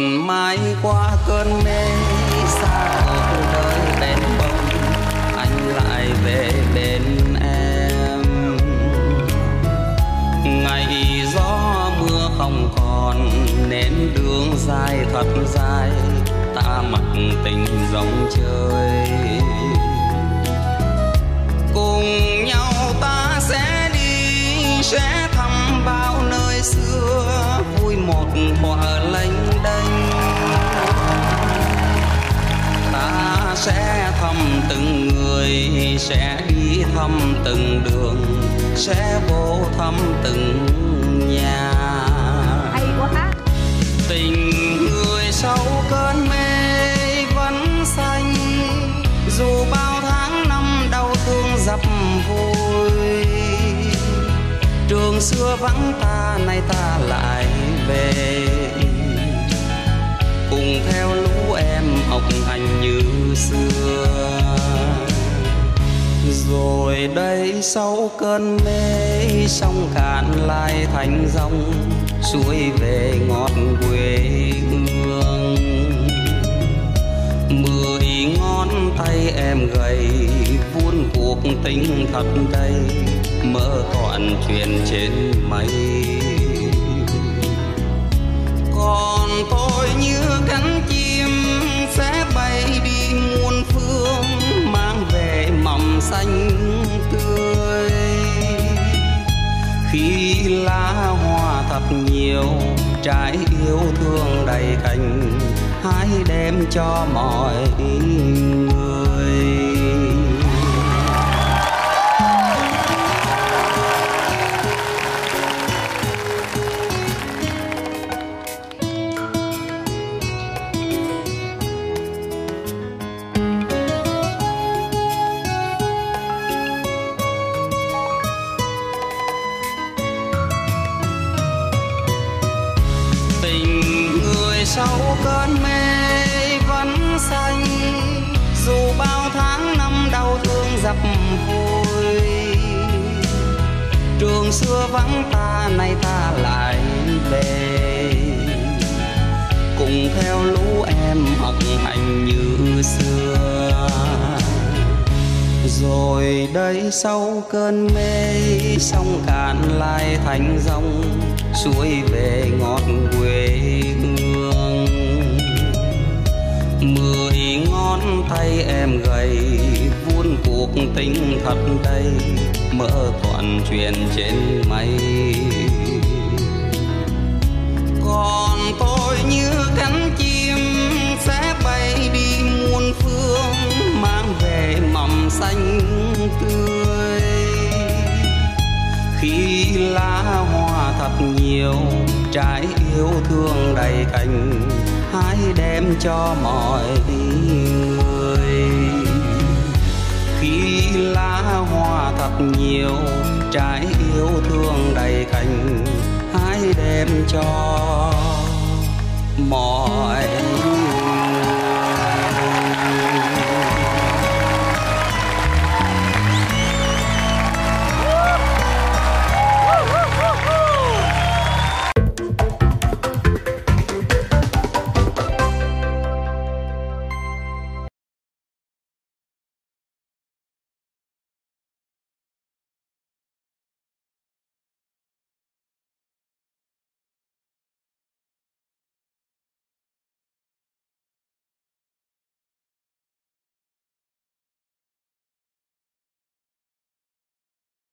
mai qua cơn mê xa đời bên bông, anh lại về bên em. Ngày gió mưa không còn nên đường dài thật dài, ta mặc tình dòng chơi. Cùng nhau ta sẽ đi, sẽ người sẽ đi thăm từng đường sẽ vô thăm từng nhà. Hay quá tình người sau cơn mê vẫn xanh dù bao tháng năm đau thương dập vội trường xưa vắng ta nay ta lại về. Cùng theo lũ em học hành như xưa rồi đây sau cơn mê sông cạn lại thành dòng suối về ngọt quê hương. Mười ngón tay em gầy vuôn cuộc tình thật đây mơ toàn chuyện trên mây. Xanh tươi. Khi lá hoa thật nhiều, trái yêu thương đầy cành hãy đem cho mọi người. Sau cơn mê vẫn xanh dù bao tháng năm đau thương dập vùi trường xưa vắng ta, nay ta lại về. Cùng theo lũ em học hành như xưa. Rồi đây sau cơn mê, sông cạn lại thành dòng, suối về ngọt quê thật đây mơ toàn truyền trên mây còn tôi như cánh chim sẽ bay đi muôn phương, mang về mầm xanh tươi. Khi lá hoa thật nhiều, trái yêu thương đầy cành, hãy đem cho mọi nhiều trái yêu thương đầy cành hãy đem cho mọi